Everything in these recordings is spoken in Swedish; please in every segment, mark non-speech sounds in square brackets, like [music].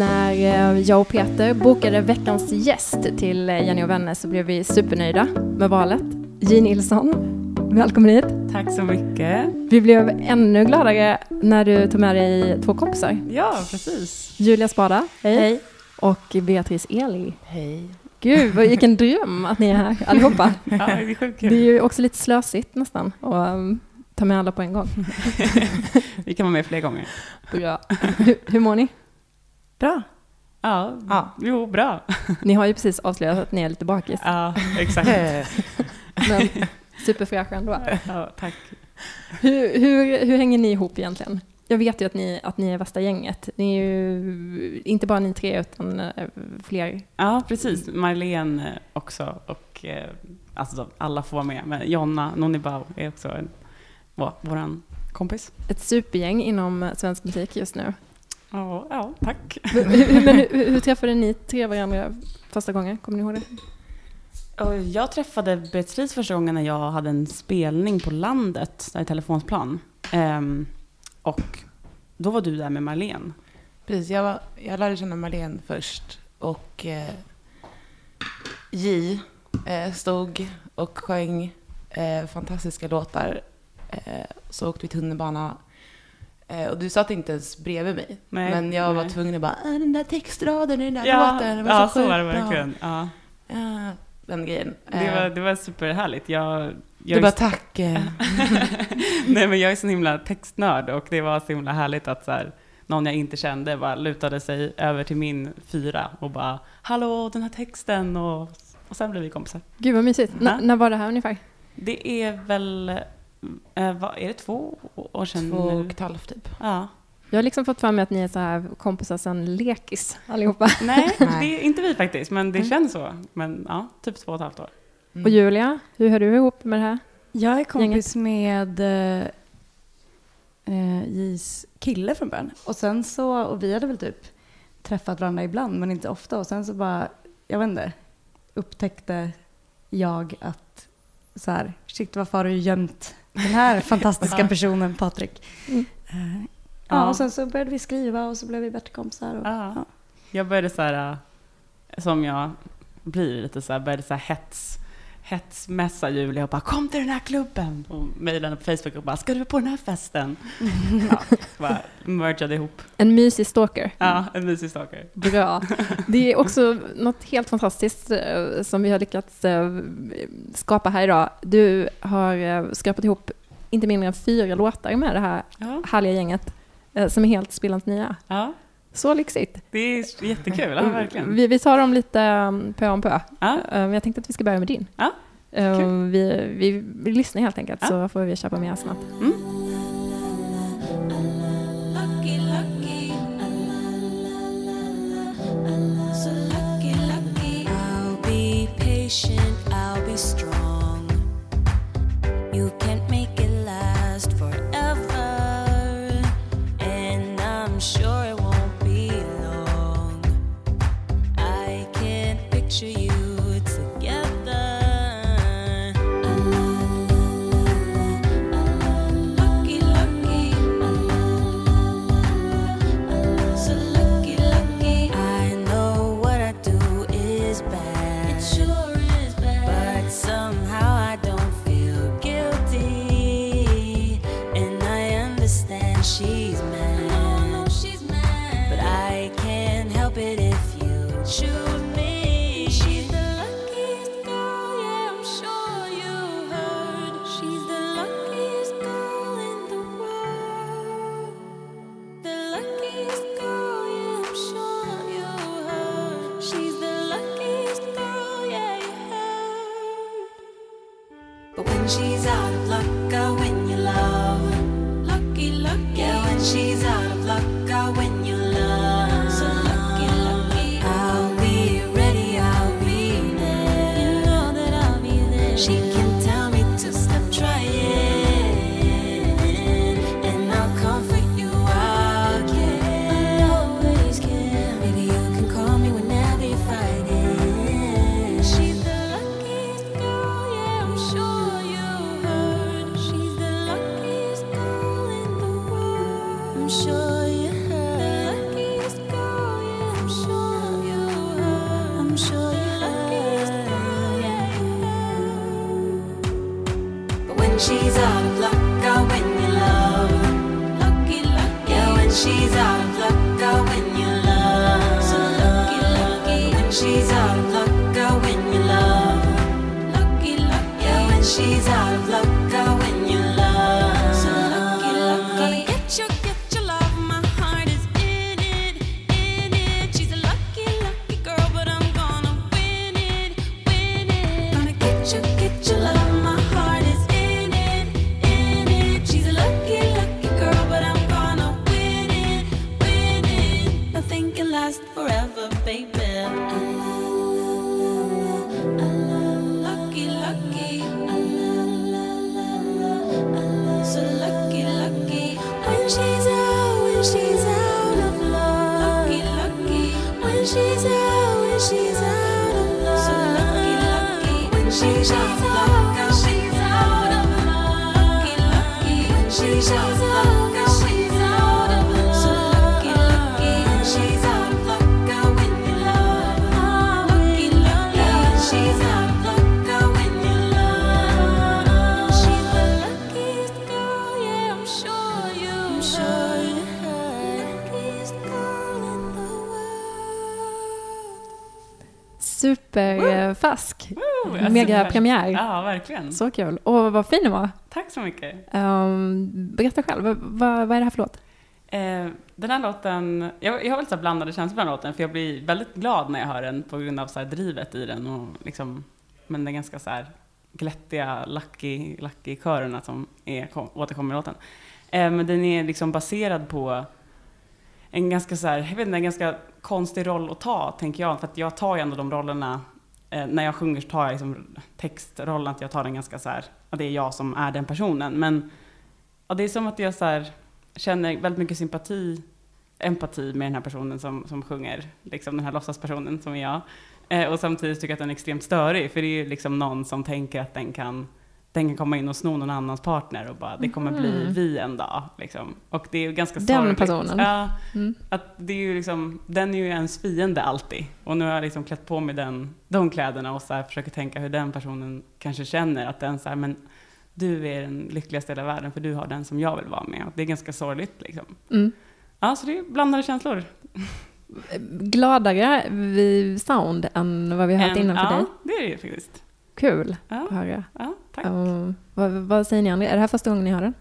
När eh, jag och Peter bokade veckans gäst till eh, Jenny och vänner så blev vi supernöjda med valet. J Nilsson, välkommen hit. Tack så mycket. Vi blev ännu gladare när du tog med dig två kompisar. Ja, precis. Julia Spada, hej. Och Beatrice Eli. Hej. Gud, vilken dröm att ni är här allihopa. [laughs] Ja, det är sjukt Det är ju också lite slösigt nästan att um, ta med alla på en gång. [laughs] Vi kan vara med fler gånger. Bra. Hur, hur mår ni? Bra. Ja, Ja. jo, bra. Ni har ju precis avslöjat att ni är lite bakis, Ja, exakt. [laughs] men superfräscha ändå. Ja, tack. Hur, hur, hur hänger ni ihop egentligen? Jag vet ju att ni, att ni är värsta gänget. Ni är ju inte bara ni tre, utan eh, fler. Ja, precis. Marlene eh, också. Och eh, alltså, alla får vara med. Men Jonna Nonibao är också en, vår, kompis. Ett supergäng inom svensk musik just nu. Ja, ja tack. Hur, hur, men hur, hur träffade ni tre varandra första gången? Kommer ni ihåg det? Jag träffade Beatrice första gången när jag hade en spelning på landet, där i telefonsplan. Ehm, och då var du där med Marlene. Precis, jag, var, jag lärde känna Marlene först och eh, J eh, stod och sjöng eh, fantastiska låtar. Eh, så åkte vi tunnelbana och du satt inte ens bredvid mig. Nej, men jag var nej. tvungen att bara, "Ah, den där textraden i den där Ja, låten, den var ja så så sjukt var det bra." verkligen. Ja. Ja, den grejen. Det Eh, var, det var superhärligt. Jag, jag du är bara, tack. eh." [laughs] Nej, men jag är så himla textnörd och det var så himla härligt att så här, någon jag inte kände bara lutade sig över till min fyra och bara ”Hallå, den här texten” och, och sen blev vi kompisar. Gud vad mysigt. N- när var det här ungefär? Det är väl, eh, vad, är det två år sedan Två och ett halvt typ. Ja. Jag har liksom fått för mig att ni är så här kompisar sedan lekis allihopa. [laughs] [laughs] Nej, det är inte vi faktiskt, men det Mm. känns så. Men ja, typ två och ett halvt år. Mm. Och Julia, hur hör du ihop med det här? Jag är kompis med eh, eh, Jis kille från början. Och sen så, och vi hade väl typ träffat varandra ibland men inte ofta. Och sen så bara, jag vet inte, upptäckte jag att så här, shit varför har du gömt den här [laughs] fantastiska personen Patrik? Mm. Eh, Ja. och sen så började vi skriva och så blev vi bättre kompisar. Och, Ja. ja. Jag började så här, äh, som jag blir lite så här, började så här hets, hetsmässa Julia och bara kom till den här klubben och mejlade på Facebook och bara ska du på den här festen? [laughs] ja, bara mergade ihop. En mysig stalker. Ja, en mysig stalker. Bra. [laughs] Det är också något helt fantastiskt eh, som vi har lyckats eh, skapa här idag. Du har eh, skrapat ihop inte mindre än fyra låtar med det här Ja, härliga gänget som är helt sprillans nya. ja, Så lyxigt. det är jättekul, ja, verkligen. Vi, vi tar dem lite um, pö om pö. Ja, Eh, Jag tänkte att vi ska börja med din. Ja, Eh, kul. Vi, vi, vi lyssnar helt enkelt Ja. så får vi köpa mer snabbt. mm. Oh, no, she's mad. But I can't help it if you choose she's out of luck. Alltså, Mega ver- premiär. Ja, verkligen. Så kul. Och vad fin den var. Tack så mycket. Um, berätta själv, vad, vad, är det här för låt? Eh, den här låten, jag, jag har väldigt blandade känslor för den här låten, för jag blir väldigt glad när jag hör den på grund av så här drivet i den och liksom, men den ganska så här glättiga lucky, lucky körerna som är, kom, återkommer i låten. Eh, men den är liksom baserad på en ganska så här, jag vet inte, en ganska konstig roll att ta, tänker jag, för att jag tar ju ändå de rollerna eh, när jag sjunger så tar jag liksom textrollen, att jag tar den ganska så här, att det är jag som är den personen. Men ja, det är som att jag så här, känner väldigt mycket sympati, empati med den här personen som, som sjunger, liksom den här låtsaspersonen som är jag. Eh, och samtidigt tycker jag att den är extremt störig, för det är ju liksom någon som tänker att den kan, den kan komma in och sno någon annans partner och bara, det kommer bli Mhm. vi en dag. Liksom. Och det är ju ganska Den sorgligt. personen. Ja, Mm. att det är ju liksom, den är ju ens fiende alltid. Och nu har jag liksom klätt på mig den, de kläderna och så här försöker tänka hur den personen kanske känner. Att den så här, men du är den lyckligaste i hela världen för du har den som jag vill vara med. Och det är ganska sorgligt liksom. Mm. Ja, så det är blandade känslor. Gladare vid sound än vad vi har hört En- innan för ja, dig. det är det ju faktiskt. Kul Ja, att höra. ja tack. Um, vad, vad säger ni andra? Är det här första gången ni hör den?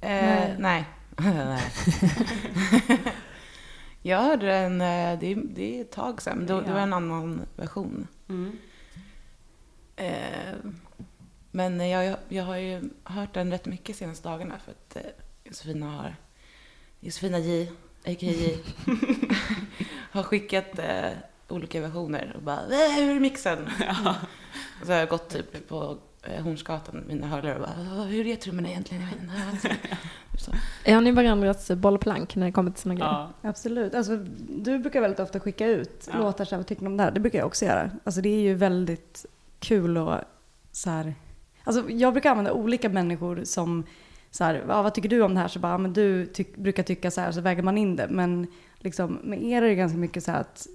Eh, nej. nej. [laughs] jag hörde den, eh, det, är- det är ett tag sedan. Det, det var en annan version. Mm. Eh, men jag, jag, jag har ju hört den rätt mycket senaste dagarna för att eh, Josefina har, Josefina J, a.k.a. J, [laughs] har skickat eh, olika versioner och bara "Eh, hur är mixen? [laughs] Och så har jag gått typ på eh, Hornsgatan med mina hörlurar och bara "Åh, hur är trummorna egentligen? Jag vet inte." [laughs] Så. Är ni varandras bollplank när det kommer till såna grejer? Ja. Absolut. Alltså, du brukar väldigt ofta skicka ut Ja. låtar så här, vad tycker ni om det här? Det brukar jag också göra. Alltså det är ju väldigt kul och så här. Alltså jag brukar använda olika människor som så här, ja, vad tycker du om det här? Så bara, ja, men du tyck, brukar tycka så här, så väger man in det. Men liksom, med er är det ganska mycket så här att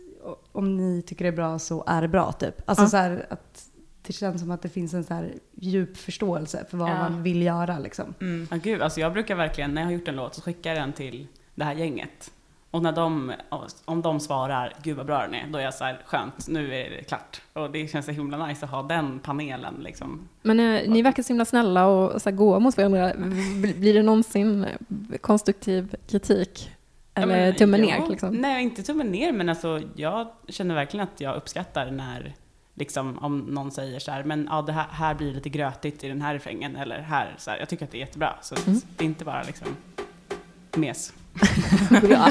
om ni tycker det är bra så är det bra typ. Alltså Ja. så här att det känns som att det finns en så här djup förståelse för vad Ja. man vill göra liksom. Mm. Ja, gud, alltså jag brukar verkligen, när jag har gjort en låt så skickar jag den till det här gänget. Och när de, om de svarar, gud vad bra den är, då är jag så här, skönt, nu är det klart. Och det känns så himla nice att ha den panelen liksom. Men eh, ni verkar så himla snälla och, så här goa mot varandra. Bl- Blir det någonsin konstruktiv kritik? Eller men, tummen ja, ner? Liksom? Nej, inte tummen ner, men alltså jag känner verkligen att jag uppskattar när, liksom om någon säger så här, men ja, det här, här blir lite grötigt i den här refrängen, eller här, så här. Jag tycker att det är jättebra. Så Mm. det är inte bara liksom mes. [laughs] Bra.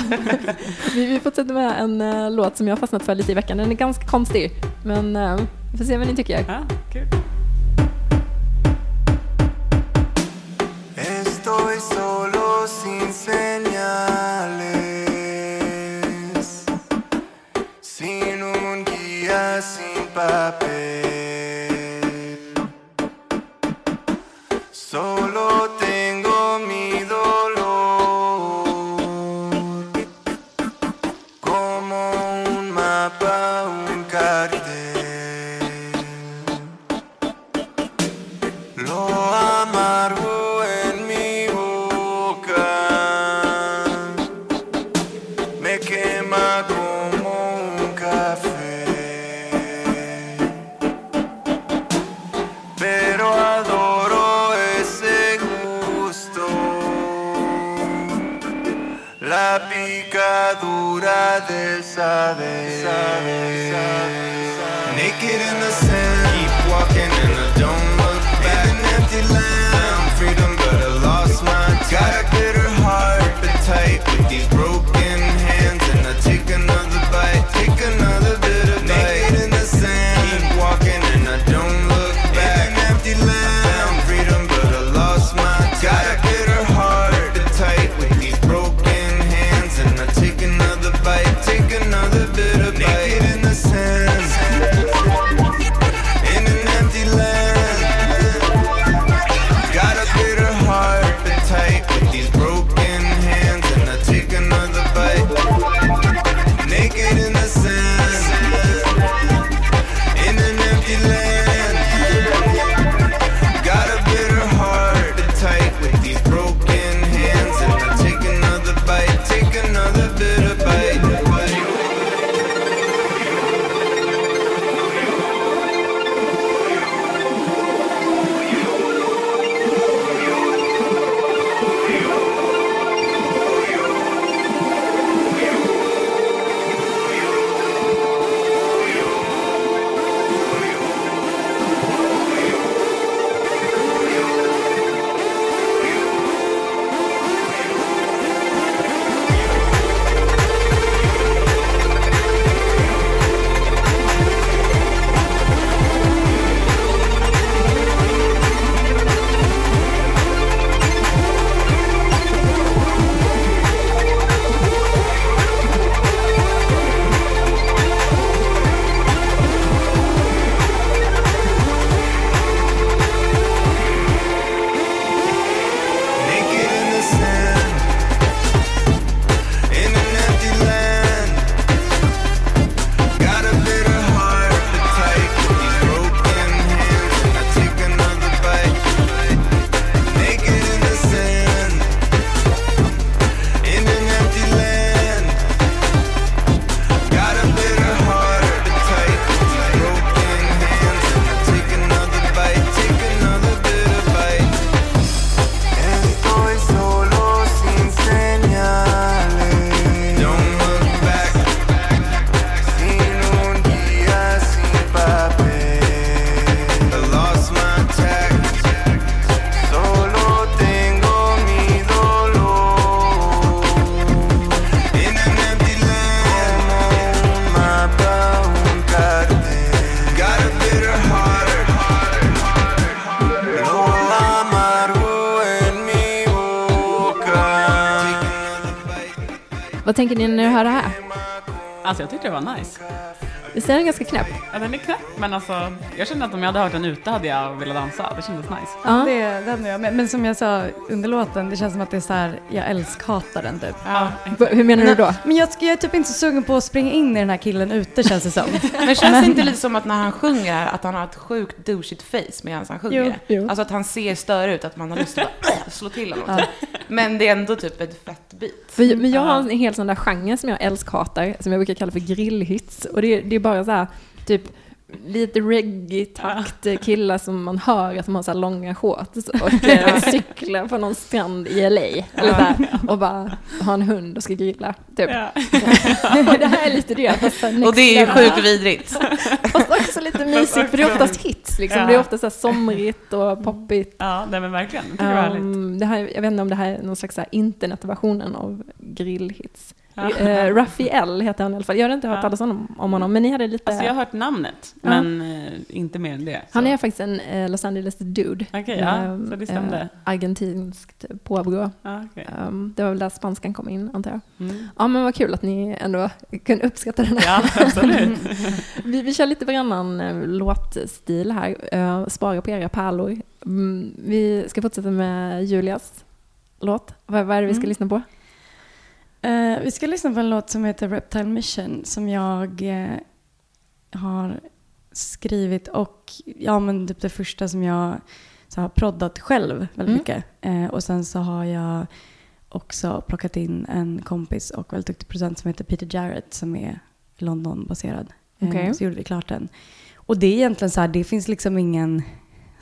vi, vi fortsätter med en eh, låt som jag har fastnat för lite i veckan. Den är ganska konstig, men uh, vi får se vad ni tycker. Ja, kul. Vad tänker ni när ni hör det här? Alltså jag tyckte det var nice. Visst är den ganska knäpp? Ja, den är knäpp, men alltså jag kände att om jag hade hört den ute hade jag velat dansa. Det kändes nice. Ja. Det, den är jag med. Men som jag sa under låten, det känns som att det är så här, jag älskhatar den typ. Ja, Hur menar du då? Men jag, jag är typ inte så sugen på att springa in i den här killen ute känns det som. [laughs] Men känns det inte lite som att när han sjunger att han har ett sjukt douchigt face medan han sjunger? Jo, jo. Alltså att han ser större ut, att man har lust att bara, slå till honom. Men det är ändå typ ett fett beat. För, men jag har en helt sån där genre som jag älskhatar, som jag brukar kalla för grillhits. Och det, är- det är bara så här, typ lite reggae-takt, killar som man hör att de har så här långa shorts och cyklar på någon strand i LA. Eller så här, och bara har en hund och ska grilla. Typ. Ja. [laughs] det här är lite det. Och det är ju sjukt vidrigt. Fast också lite mysigt, för det är oftast hits. Liksom. Ja. Det är ofta så somrigt och poppigt. ja, nej men verkligen. Det. Um, det här, jag vet inte om det här är någon slags internetversionen av grillhits. Ja. Uh, Ruffy L heter han i alla fall. Jag har inte hört Ja. talas om, om honom, men ni hade lite... Alltså jag har hört namnet, Ja. men eh, inte mer än det. Han så. är faktiskt en eh, Los Angeles dude. Okej, ja, Um, så det stämde. eh, argentinskt påbrå. Ja, okej. Um, det var väl där spanskan kom in, antar jag. Mm. Ja, men vad kul att ni ändå kunde uppskatta den här. Ja, absolut. [laughs] Vi, vi kör lite varannan eh, låtstil här. Uh, spara på era pärlor. Mm, vi ska fortsätta med Julias låt. Vad, vad är det vi ska Mm. lyssna på? Eh, vi ska lyssna på en låt som heter Reptile Mission som jag eh, har skrivit och ja men typ det första som jag så har proddat själv väldigt Mm. mycket. Eh, och sen så har jag också plockat in en kompis och väldigt duktig producent som heter Peter Jarrett som är London-baserad. Okej. Så gjorde vi klart den. Och det är egentligen så här, det finns liksom ingen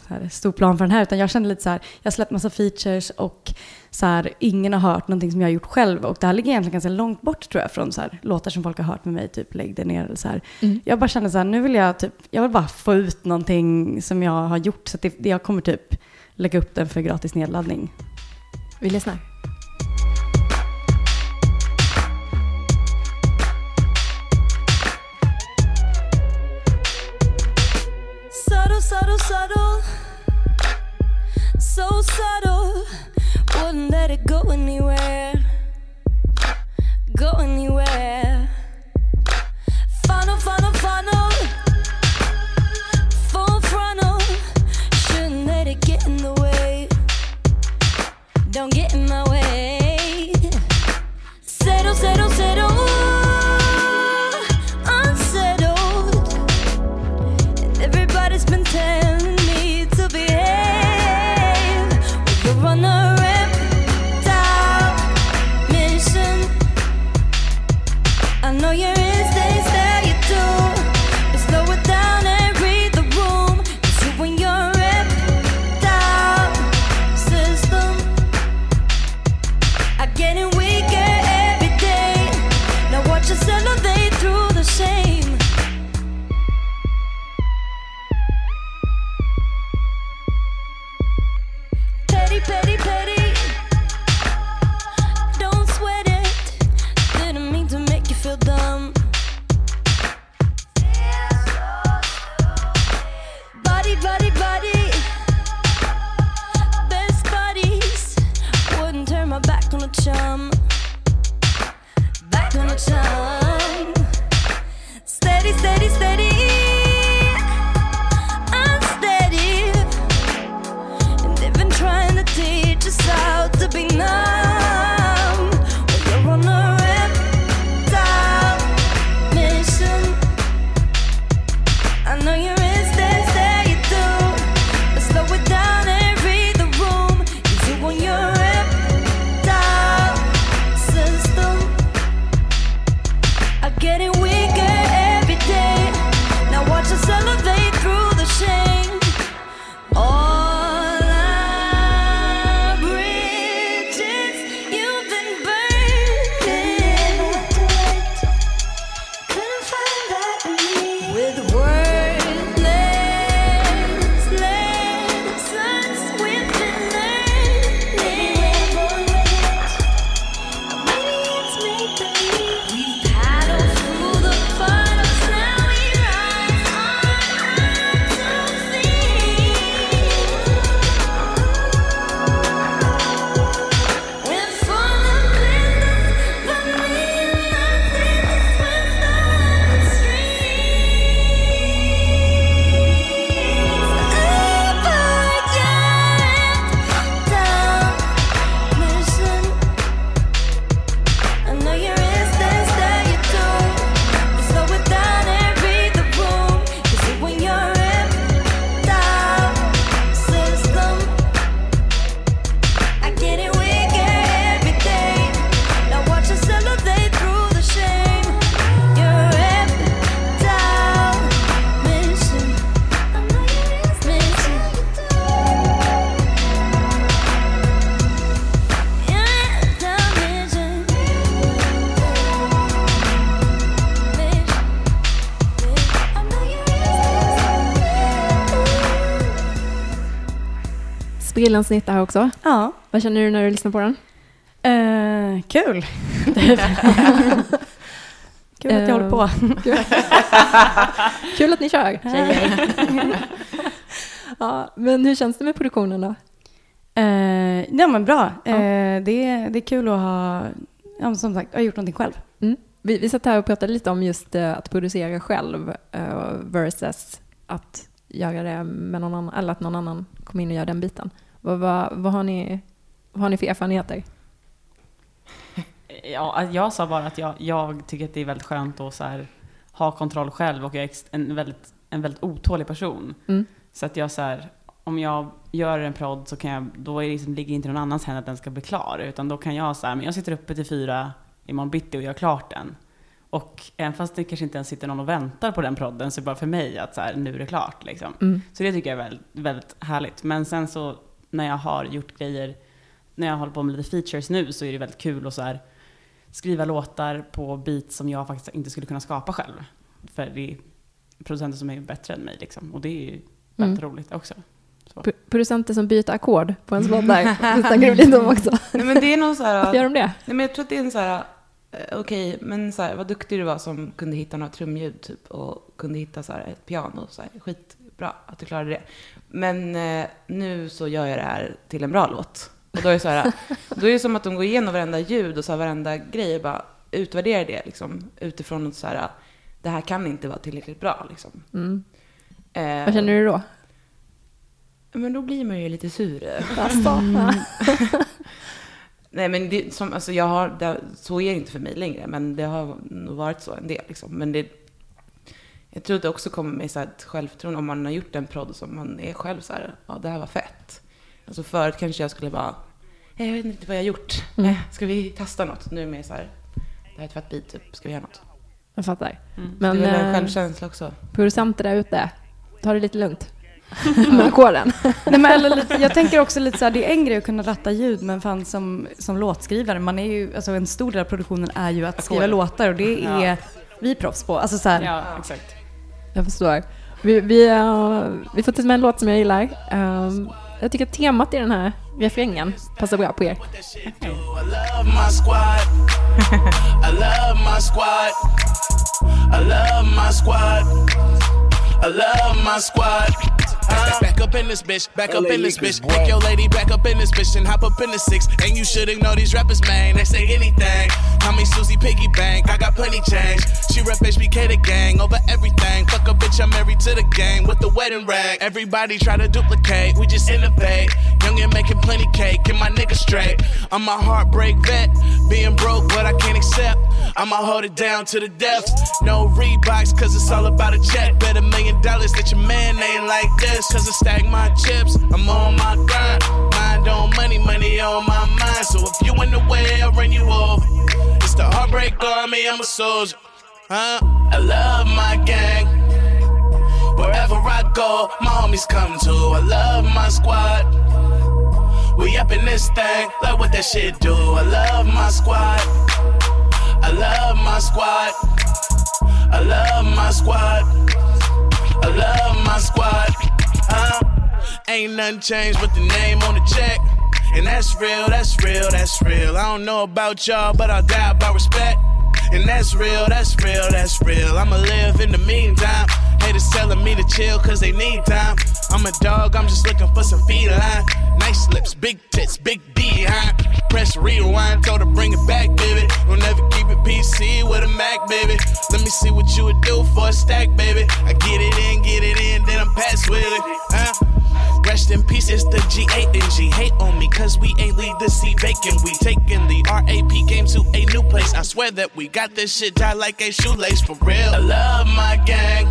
här, stor plan för den här, utan jag kände lite så här, jag har släppt massa features och så här, ingen har hört någonting som jag har gjort själv. Och det här ligger egentligen ganska långt bort tror jag från så här, låtar som folk har hört med mig, typ Lägg det ner eller så här. Mm. Jag bara kände så här, nu vill jag typ, jag vill bara få ut någonting som jag har gjort, så att det, jag kommer typ lägga upp den för gratis nedladdning. Vi lyssnar. So subtle. Wouldn't let it go anywhere. Go anywhere. Funnel, funnel, funnel. Full frontal. Shouldn't let it get in the way. Don't get in my Sprillans snitt här också. Ja, Vad känner du när du lyssnar på den? eh, kul. [laughs] kul att jag håller på. Kul att ni kör, [laughs] ja, men hur känns det med produktionen då? Eh, ja men bra. Ja. Eh, det, är, det är kul att ha, ja, som sagt, har gjort någonting själv. Mm. Vi, vi satt här och pratade lite om just eh, att producera själv versus att göra det med någon annan, eller att någon annan kommer in och gör den biten. Vad, vad, vad, har, ni, vad har ni för erfarenheter? [laughs] Ja, alltså, jag sa bara att jag, jag tycker att det är väldigt skönt att så här, ha kontroll själv och jag är en väldigt, en väldigt otålig person. Mm. Så att jag så här, om jag gör en prodd så kan jag, då är det liksom, ligger det inte någon annans händer att den ska bli klar. Utan då kan jag så här, men jag sitter uppe till fyra imorgon bitti och gör klart den. Och även fast det kanske inte ens sitter någon och väntar på den prodden, så är det bara för mig att så här, nu är det klart. Liksom. Mm. Så det tycker jag är väldigt, väldigt härligt. Men sen så när jag har gjort grejer, när jag håller på med lite features nu, så är det väldigt kul att så här, skriva låtar på beats som jag faktiskt inte skulle kunna skapa själv. För det är producenter som är bättre än mig liksom. Och det är ju väldigt Mm. roligt också. Pro- Producenter som byter ackord på ens låtar. [laughs] Det snackar du lite om också. Nej, men det är nog så här... Varför [laughs] gör de det? Nej, men jag tror att det är en så här, eh, okej, men så här, vad duktig du var som kunde hitta några trumljud typ och kunde hitta så här ett piano, så här, skitbra att du klarade det. Men eh, nu så gör jag det här till en bra låt. Och då är det så här, [laughs] då är det som att de går igenom varenda ljud och så här, varenda grej och bara utvärderar det liksom utifrån något så här, det här kan inte vara tillräckligt bra liksom. Mm. Eh, Vad känner du då? Men då blir man ju lite sur. Alltså, [laughs] Nej, men det, som, alltså jag har, det, så är det inte för mig längre, men det har nog varit så en del. Liksom. Men det, jag tror att det också kommer med så här ett självförtroende om man har gjort en prodd som man är själv så här, ja det här var fett. Alltså förut kanske jag skulle bara, "Eh, jag vet inte vad jag har gjort, Mm. Eh, ska vi testa något? Nu är det mer så här, det här är ett fett beat, typ. ska vi göra något? jag fattar. Mm. Men det är väl en eh, självkänsla också. producenter där ute, ta det lite lugnt [laughs] med ackorden. Nej, men eller lite, jag [laughs] tänker också lite så här, det är en grej att kunna ratta ljud, men fan som, som låtskrivare, man är ju, alltså en stor del av produktionen är ju att skriva låtar och det är Ja. vi proffs på. Alltså så här, Ja, exakt. Jag förstår. Vi, vi, uh, vi får ta med en låt som jag gillar. Um, jag tycker att temat i den här refrängen passar bra på er. I love my squad. I love my squad. I love my squad. I love my squad. Back up in this bitch, back up in this bitch. Take your lady back up in this bitch and hop up in the six. And you should ignore these rappers, man. They say anything. Call me Susie Piggy Bank. I got plenty change. Rep HBK the gang over everything. Fuck a bitch, I'm married to the game with the wedding rag. Everybody try to duplicate, we just innovate. Young and making plenty cake, get my nigga straight. I'm a heartbreak vet, being broke, but I can't accept. I'ma hold it down to the depths. No Reeboks, cause it's all about a check. Bet a million dollars that your man ain't like this. Cause I stack my chips, I'm on my grind. Mind on money, money on my mind. So if you in the way, I'll run you over. It's the heartbreak army, I'm a soldier. Huh? I love my gang. Wherever I go, my homies come too. I love my squad. We up in this thing, like what that shit do. I love my squad. I love my squad. I love my squad. I love my squad. Huh? Ain't nothing changed but the name on the check. And that's real, that's real, that's real. I don't know about y'all, but I'll die about respect. And that's real, that's real, that's real. I'ma live in the meantime. Haters telling me to chill cause they need time. I'm a dog, I'm just looking for some feline. Nice lips, big tits, big D, behind. Press rewind, told her bring it back, baby. We'll never keep it PC with a Mac, baby. Let me see what you would do for a stack, baby. I get it in, get it in, then I'm past with it. Huh? Rest in peace, it's the G8 and G. Hate on me, cause we ain't leave the seat vacant. We taking the RAP game to a new place. I swear that we got this shit tied like a shoelace for real. I love my gang.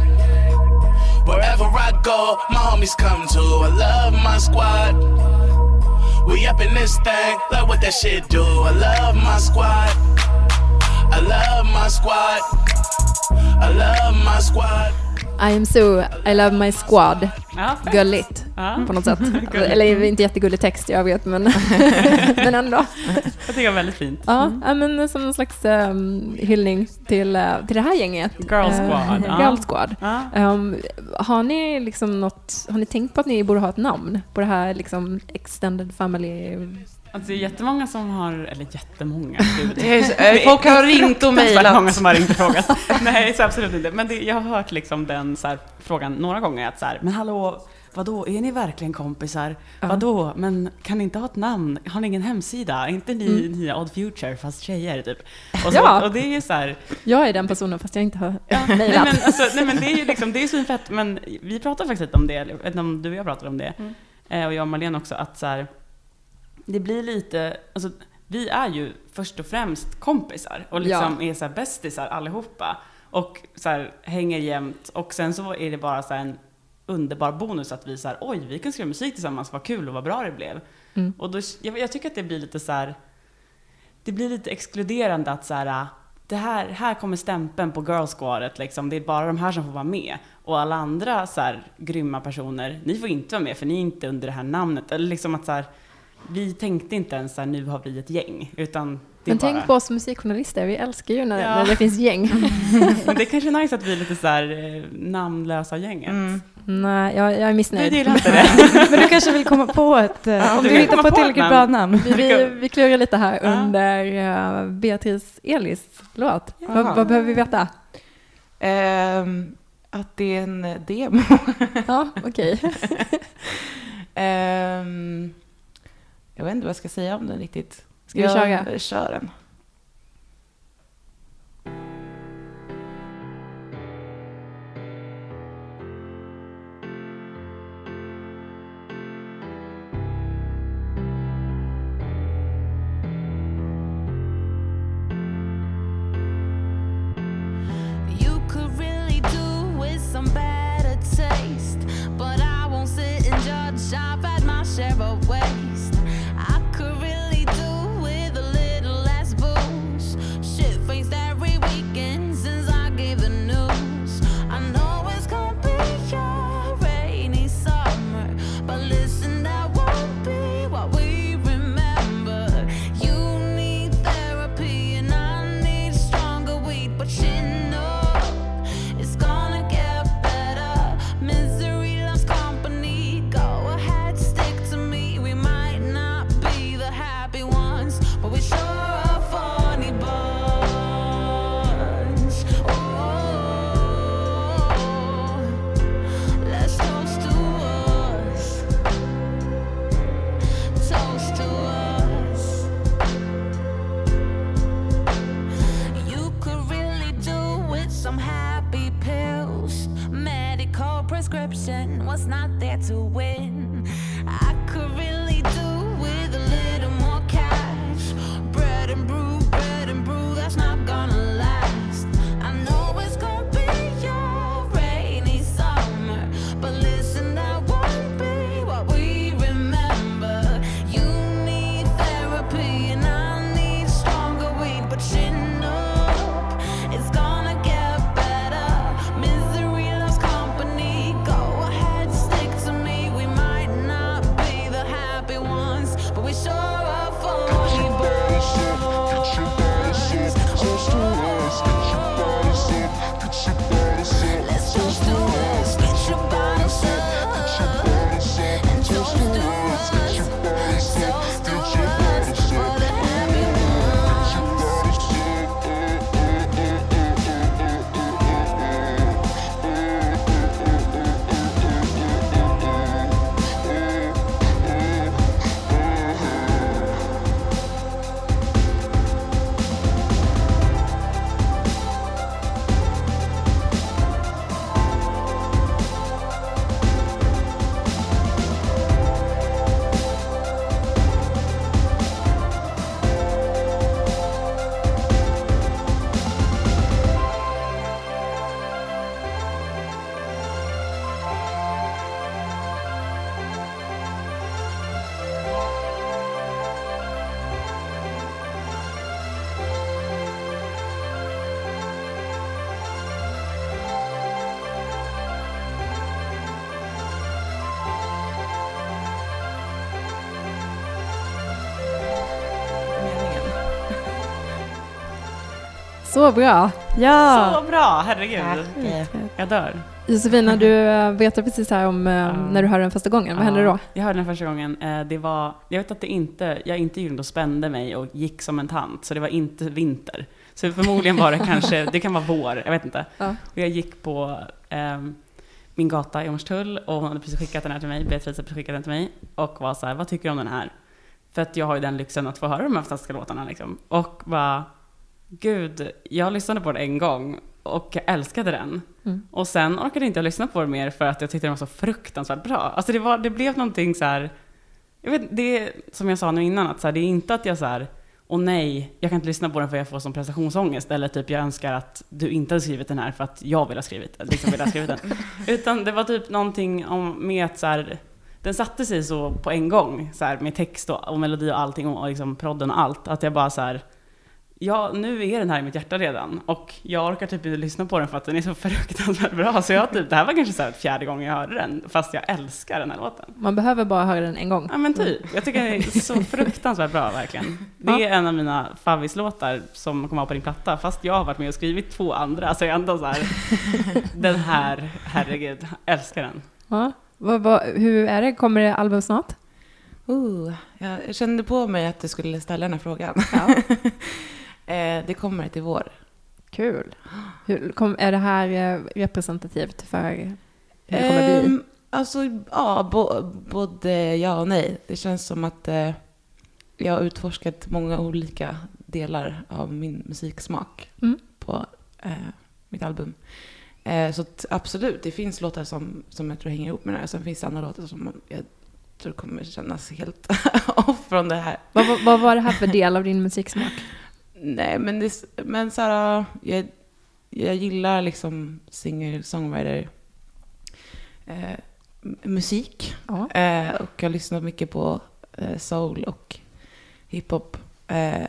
Wherever I go, my homies come too. I love my squad. We up in this thing, love what that shit do. I love my squad. I love my squad. I love my squad. I am so, I love my squad. Ja. Gulligt Ja. på något sätt. [laughs] Eller inte jättegullig text, jag vet, men, [laughs] [laughs] men ändå. Jag tycker det var väldigt fint. Ja, ja, men som en slags um, hyllning till, eh, till det här gänget. Girl Eh, Squad, ja. Girl Squad. Ja. Um, har ni liksom något, har ni tänkt på att ni borde ha ett namn på det här liksom extended family? Alltså det är jättemånga som har, eller jättemånga, gud. Det är så- eh, Folk har ringt och är många mejlat. som har ringt och frågat. [laughs] Nej, så absolut inte. Men det, jag har hört liksom den här, frågan några gånger att så här, men hallå, vadå, är ni verkligen kompisar? Ja. Vadå, men kan ni inte ha ett namn? Har ni ingen hemsida? Är inte ni Mm. nya Odd Future fast tjejer typ? Och, så, Ja. och det är så här, Jag är den personen fast jag inte har nej, mejlat. men, alltså, nej men det är ju liksom, det är svinfett, men vi pratade faktiskt lite om det, eller du och jag pratade om det, Mm. eh, och jag och Marlene också, att så här, det blir lite, alltså vi är ju först och främst kompisar och liksom är så här bästisar allihopa och så här hänger jämt och sen så är det bara så här en underbar bonus att vi så här, oj, vi kan skriva musik tillsammans, vad kul och vad bra det blev. Mm. Och då, jag, jag tycker att det blir lite så här, det blir lite exkluderande att så här, det här, här kommer stämpeln på Girl Squadet, liksom. det är bara de här som får vara med. Och alla andra så här, grymma personer, ni får inte vara med för ni är inte under det här namnet. Eller liksom att så här, vi tänkte inte ens så här, nu har vi ett gäng, utan det är Men bara... tänk på oss musikjournalister, vi älskar ju när, Ja. när det finns gäng. [laughs] Men det är kanske är nice att vi är lite så här eh, namnlösa gänget. Mm. Nej, jag, jag är Du missnöjd. gillar inte det? [laughs] Men du kanske vill komma på ett, eh, Ja, om du du hittar på ett tillräckligt bra namn. Vi, vi, vi klurar lite här Ja. under uh, Beatrice Elis låt. Vad, vad behöver vi veta? Ehm, att det är en demo. Ja, okej. [laughs] Ehm, jag vet inte vad jag ska säga om den riktigt. Ska vi jag köra? kör den. You could Så bra. Ja! Så bra, herregud. Jag dör. Josefina, du äh, berättade precis här om äh, Ja. när du hörde den första gången. Vad hände då? Jag hörde den första gången. Eh, Det var, jag vet att det inte, jag inte gick runt och spände mig och gick som en tant, så det var inte vinter. Så förmodligen var det [laughs] kanske, det kan vara vår, jag vet inte. Ja. Och jag gick på ehm, min gata i Hornstull och hon hade precis skickat den här till mig, Beatrice hade precis skickat den till mig och var så här, vad tycker du om den här? För att jag har ju den lyxen att få höra de här fantastiska låtarna liksom. Och bara, gud, jag lyssnade på den en gång och jag älskade den. Mm. Och sen orkade inte jag lyssna på den mer för att jag tyckte den var så fruktansvärt bra. Alltså det, var, det blev någonting så här, jag vet, det är som jag sa nu innan, att så här, det är inte att jag så här, åh nej, jag kan inte lyssna på den för jag får som prestationsångest, eller typ jag önskar att du inte hade skrivit den här för att jag vill ha skrivit, liksom vill ha skrivit den. [laughs] Utan det var typ någonting om, med att så här, den satte sig så på en gång, så här, med text och, och melodi och allting och, och liksom prodden och allt, att jag bara så här, ja, nu är den här i mitt hjärta redan och jag orkar typ inte lyssna på den för att den är så fruktansvärt bra. Så jag typ, det här var kanske så här fjärde gången jag hörde den, fast jag älskar den här låten. Man behöver bara höra den en gång. Ja men typ, jag tycker den är så fruktansvärt bra verkligen. Det är en av mina favvislåtar som kommer vara på din platta, fast jag har varit med och skrivit två andra, så jag är ändå så här, den här, herregud, älskar den. Ja. Vad, vad, hur är det? Kommer det album snart? Uh, jag kände på mig att du skulle ställa den här frågan. [laughs] eh, det kommer till vår. Kul. Hur, kom, är det här eh, representativt för hur det kommer bli? Ehm, Alltså, ja, bo, både ja och nej. Det känns som att eh, jag har utforskat många olika delar av min musiksmak Mm. på eh, mitt album. Eh, så absolut, det finns låtar som, som jag tror hänger ihop med det här. Sen finns det andra låtar som jag tror kommer kännas helt [laughs] off från det här. Vad, vad, vad var det här för del av din musiksmak? Nej, men, det, men så här, jag, jag gillar liksom singer-songwriter eh, musik. Ja. Eh, och jag lyssnar mycket på eh, soul och hiphop. Eh,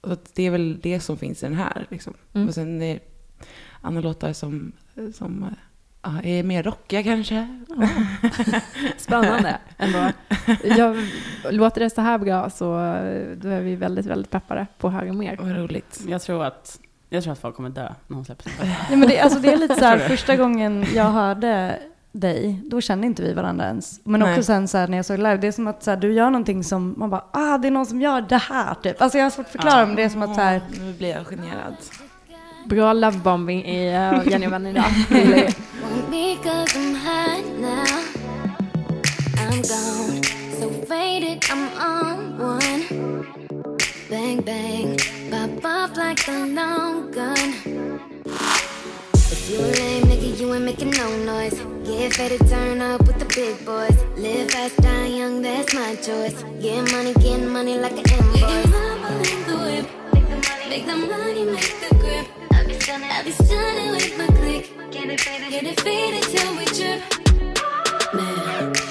och det är väl det som finns i den här. Liksom. Mm. Och sen är det andra låtar som, som eh, ja, är mer rockiga kanske. [laughs] Spännande ändå. Jag, låter det så här bra så då är vi väldigt, väldigt peppade på att höra mer. Vad roligt. Jag tror att, jag tror att folk kommer dö när hon släpper sin. Ja, men det, alltså det är lite så här, [laughs] första gången jag hörde dig, då kände inte vi varandra ens. Men Nej. också sen så här, när jag såg live, det är som att så här, du gör någonting som man bara, ah det är någon som gör det här typ. Alltså jag har svårt att förklara, Ja. men det är som att så här, Nu blir jag generad. Bra lovebombing i uh, Jenny och Vän idag. [laughs] I'm hot now. I'm gone, so faded, I'm on one. Bang, bang, pop off like a long gun. If you a lame nigga, you ain't making no noise. Get faded, turn up with the big boys. Live fast, die young, that's my choice. Get money, get money like an invoice. in the whip. Make the money, make the grip. I be stunning, with my click. Get it faded, get till we trip. Man,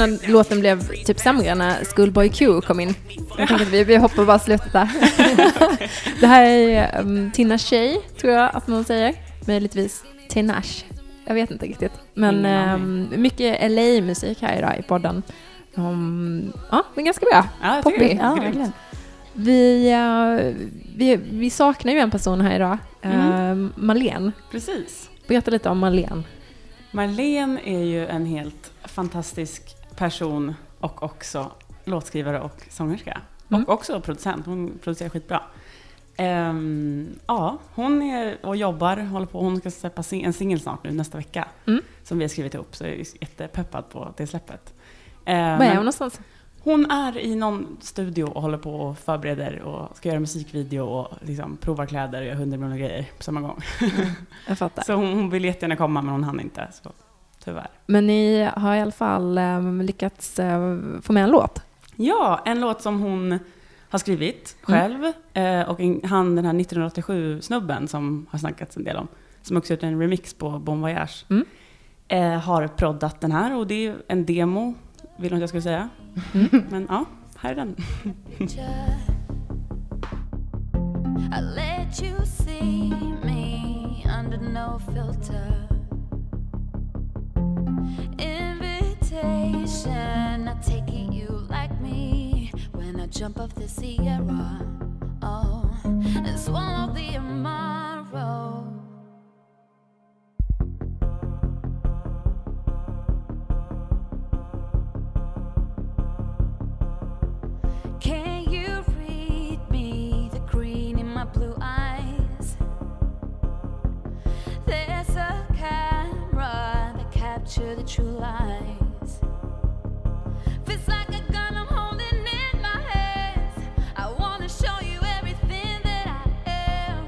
Här låten blev typ sämre när Schoolboy Q kom in. Jag tänkte att vi, vi hoppar bara slutet där. [laughs] det här är um, Tina Shay, tror jag att man säger. Möjligtvis Tinashe. Jag vet inte riktigt. Men um, mycket LA-musik här idag i podden. Um, ja, men ganska bra. Ja, Poppy. ja verkligen. Vi, uh, vi, vi saknar ju en person här idag. Mm. Uh, Malene. Precis. Berätta lite om Malene. Marlene är ju en helt fantastisk person och också låtskrivare och sångerska. Mm. Och också producent, hon producerar skitbra. Ehm, ja, hon är och jobbar, håller på, hon ska släppa sing- en singel snart nu nästa vecka. Mm. Som vi har skrivit ihop, så jag är jättepeppad på det släppet. Var Eh, är hon någonstans? hon är i någon studio och håller på och förbereder och ska göra musikvideo och liksom provar kläder och göra hundra miljoner grejer på samma gång. Jag fattar. [laughs] Så hon, hon vill jättegärna komma men hon hann inte, så tyvärr. Men ni har i alla fall eh, lyckats eh, få med en låt. Ja, en låt som hon har skrivit själv eh, och en, han den här 1987-snubben som har snackats en del om, som också gjort en remix på Bon Voyage, Mm. eh, har proddat den här och det är en demo, vill hon att jag skulle säga. Men ja, här är den. I let you see me under no filter. Invitation, I take it you like me when I jump off the Sierra. Oh, and swallow the tomorrow. Capture the true lies. Feels like a gun I'm holding in my hands. I wanna show you everything that I am.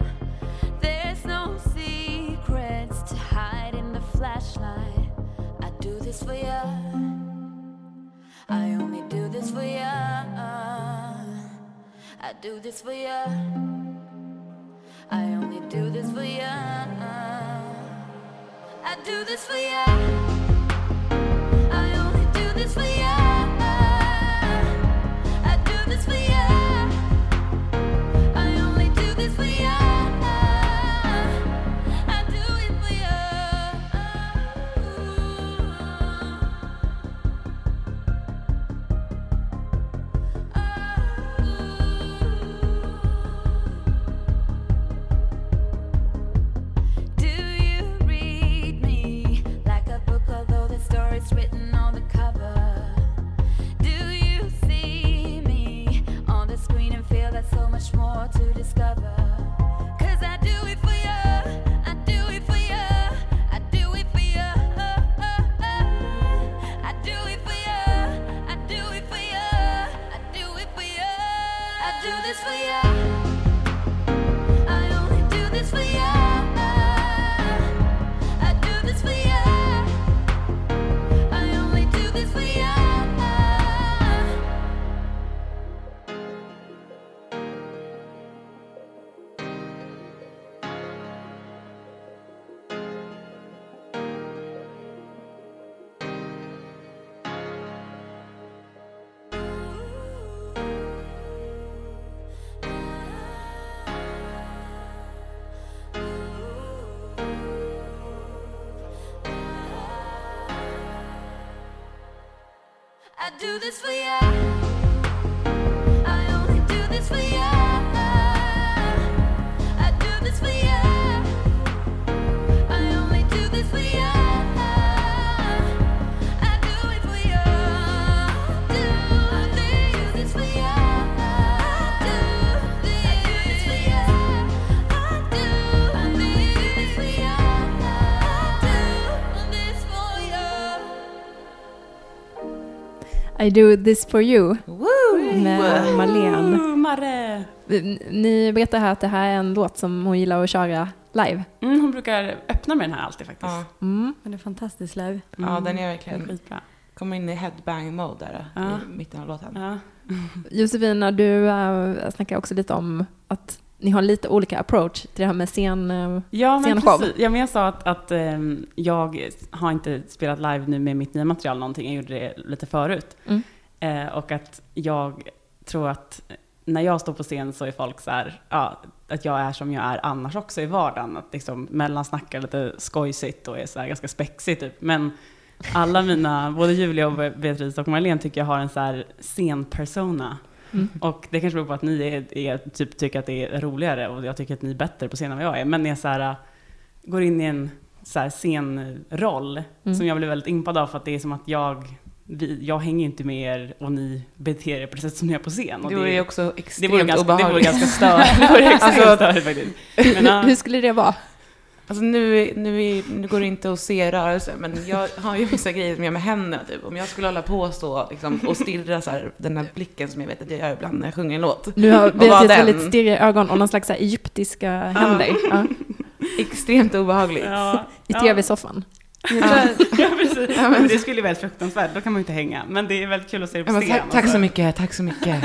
There's no secrets to hide in the flashlight. I do this for you. I only do this for you. I do this for you. I only do this for you. I do this for you. More to discover? Do this for you. I do this for you Woo! med Marlene. Marre! Ni berättar här att det här är en låt som hon gillar att köra live. Mm, hon brukar öppna med den här alltid faktiskt. Ja, Mm. Men det är fantastiskt live. ja, den är Den är verkligen... skitbra. Kommer in i headbang-mode där Ja. i mitten av låten. Ja. [laughs] Josefina, du äh, snackar också lite om att ni har lite olika approach till det här med scen... äh, Ja, men Scenshow. precis. Ja, men jag sa att, att ehm, jag har inte spelat live nu med mitt nya material någonting. Jag gjorde det lite förut. Mm. Eh, och att jag tror att när jag står på scen så är folk så här, ja, att jag är som jag är annars också i vardagen. Att liksom mellansnackar lite skojsigt och är så här ganska spexig typ. Men alla mina, både Julia och Beatrice och Marlene tycker jag har en så här scenpersona. Mm. Och det kanske beror på att ni är, är, typ, tycker att det är roligare och jag tycker att ni är bättre på scen än vad jag är. Men är så här, går in i en så här scenroll Mm. som jag blir väldigt impad av för att det är som att jag vi, jag hänger inte med er och ni beter er på det sätt som ni gör på scen. Och Det det, vore ju också det extremt ganska, det vore obehagligt. ganska störigt. [laughs] Det vore extremt Alltså- störigt faktiskt. Men, ja. Hur skulle det vara? Alltså nu, nu, nu går det inte att se rörelser, men jag har ju vissa grejer som jag med händerna. Typ. Om jag skulle hålla på och stå liksom, och stirra så här, den här blicken som jag vet att jag gör ibland när jag sjunger en låt. Nu har den. väldigt stirriga ögon och någon slags så här egyptiska händer ja, Extremt obehagligt. Ja, i ja. tv-soffan. Att- Ja, precis. Men det skulle ju vara fruktansvärt, då kan man ju inte hänga. Men det är väldigt kul att se det på Ja, scen. tack, tack så mycket, tack så mycket. [laughs]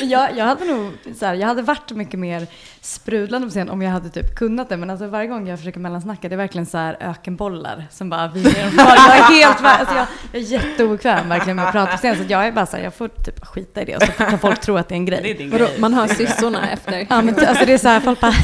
jag, jag hade nog så här, jag hade varit mycket mer sprudlande på scen om jag hade typ kunnat det. Men alltså varje gång jag försöker mellansnacka det är verkligen så här ökenbollar som bara kvar. Jag är helt, alltså jag, jag är jätteobekväm verkligen med att prata på scen. Så jag är bara så här, jag får typ skita i det och så kan folk tro att det är en Det är grej. grej. man hör syssorna efter. Ja men alltså det är så här, folk bara,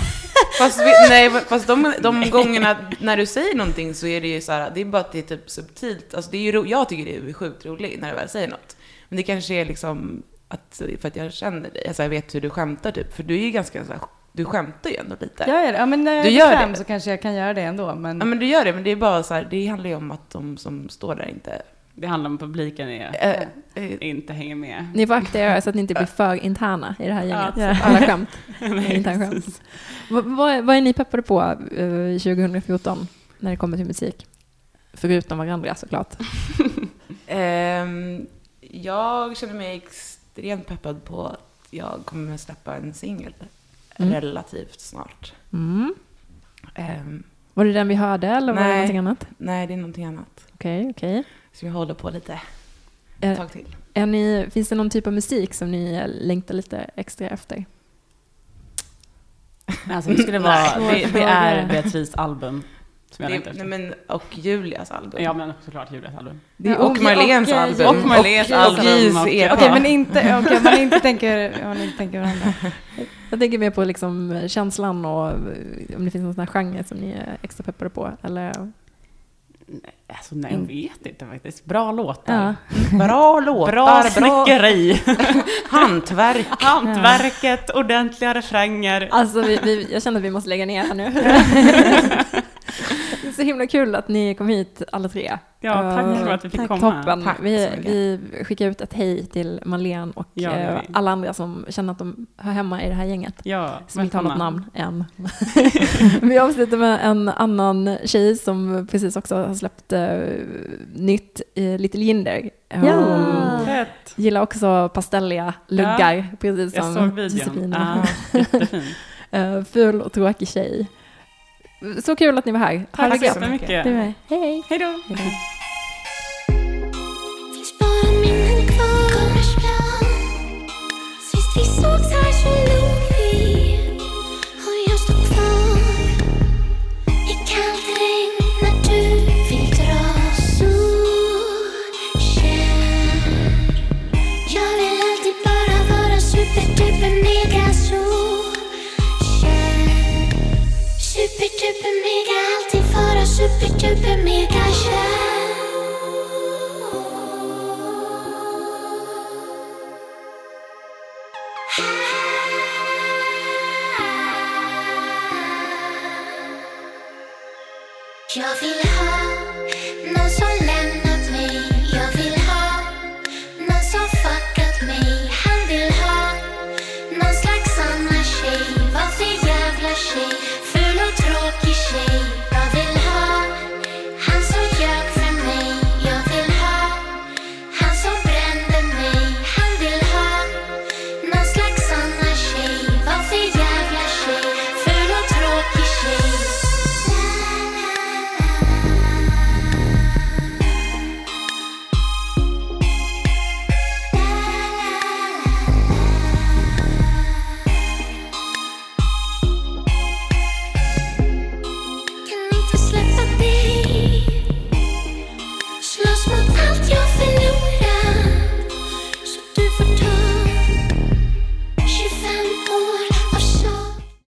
Fast, vi, nej, fast de, de gångerna när du säger någonting så är det ju så här, det är bara att det är typ subtilt. Alltså det är ju, ro, jag tycker det är sjukt roligt när du väl säger något. Men det kanske är liksom att, för att jag känner dig, alltså jag vet hur du skämtar typ. För du är ju ganska så här, du skämtar ju ändå lite. jag gör det. Ja men när jag Du är det. så kanske jag kan göra det ändå. Men, Ja men du gör det, men det är bara så här, det handlar ju om att de som står där inte, Det handlar om publiken är, äh, äh, inte hänger med. Ni får akta er så att ni inte blir för interna i det här gänget. Ja. Alla skämt [laughs] internskämt. Vad, vad, är- vad är ni peppade på eh, 2014 när det kommer till musik? Förutom varandra såklart. [laughs] Ehm, jag känner mig extremt peppad på att jag kommer att släppa en singel Mm. relativt snart. Mm. Ehm, Var det den vi hörde eller var det Nej. någonting annat? nej, det är någonting annat. Okej, okej. Så jag håller på lite Är- ett tag till. Är ni, finns det någon typ av musik som ni eh, längtar lite extra efter? Alltså det skulle [laughs] vara, det, det är Beatrice album som jag Det, nej, men, och Julias album. Ja men såklart Julias album. Det är och och- eh, album. Och Marlens och, album. Okej men inte, okej, man inte tänker, man inte tänker varandra. [laughs] Jag tänker mer på liksom känslan och eh, om det finns någon sån här genre som ni är extra peppade på. Eller, Alltså nej, jag vet inte faktiskt. Bra låtar. ja. [laughs] Bra låtar, Bra bra snickeri. [laughs] hantverk. Hantverket, ordentliga refränger. Alltså, vi, vi, jag känner att vi måste lägga ner här nu. [laughs] det är så himla kul att ni kom hit alla tre. Ja, tack Eh, för att vi fick tack, komma. Toppen. Tack vi, vi skickar ut ett hej till Marlene och Ja, eh, alla andra som känner att de hör hemma i det här gänget. Ja, Som inte har något namn än. [laughs] vi avslutar med en annan tjej som precis också har släppt eh, nytt, uh, Little Jinder. Ja. Gillar också pastelliga luggar, precis Jag som såg videon. Josefina. Ja, [laughs] jättefin. Eh, ful och tråkig tjej. Så kul att ni var här. Ha Tack det så jättemycket. Hej. Hej då.